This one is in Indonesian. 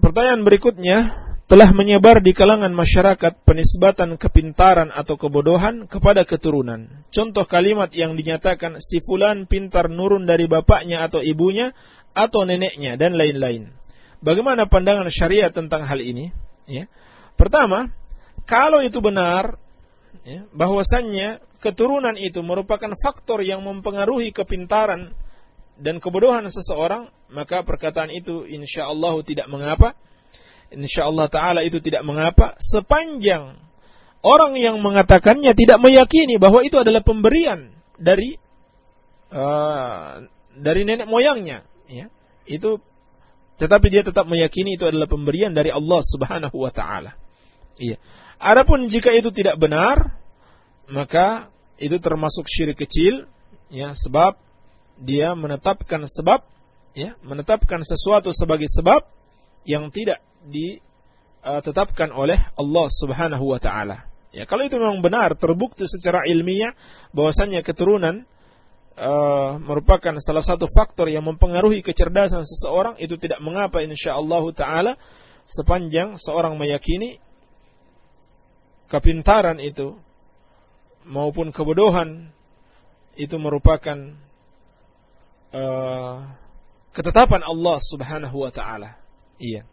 Pertanyaan berikutnya, telah menyebar di kalangan masyarakat penisbatan kepintaran atau kebodohan kepada keturunan. Contoh kalimat yang dinyatakan si fulan pintar nurun dari bapaknya atau ibunya atau neneknya dan lain-lain. Bagaimana pandangan syariat tentang hal ini? Ya. Pertama, kalau itu benar, ya, bahwasannya keturunan itu merupakan faktor yang mempengaruhi kepintaran dan kebodohan seseorang, maka perkataan itu insya Allah tidak mengapa. Insyaallah taala itu tidak mengapa. Sepanjang orang yang mengatakannya tidak meyakini bahwa itu adalah pemberian dari uh, dari nenek moyangnya ya itu tetapi dia tetap meyakini itu adalah pemberian dari Allah Subhanahu wa taala. Iya. Adapun jika itu tidak benar maka itu termasuk syirik kecil ya sebab dia menetapkan sebab ya menetapkan sesuatu sebagai sebab yang tidak ditetapkan oleh Allah Subhanahu wa taala. Ya, kalau itu memang benar terbukti secara ilmiah bahwasanya keturunan uh, merupakan salah satu faktor yang mempengaruhi kecerdasan seseorang, itu tidak mengapa insyaallah taala sepanjang seorang meyakini kepintaran itu maupun kebodohan itu merupakan ketetapan Allah Subhanahu wa taala. Iya.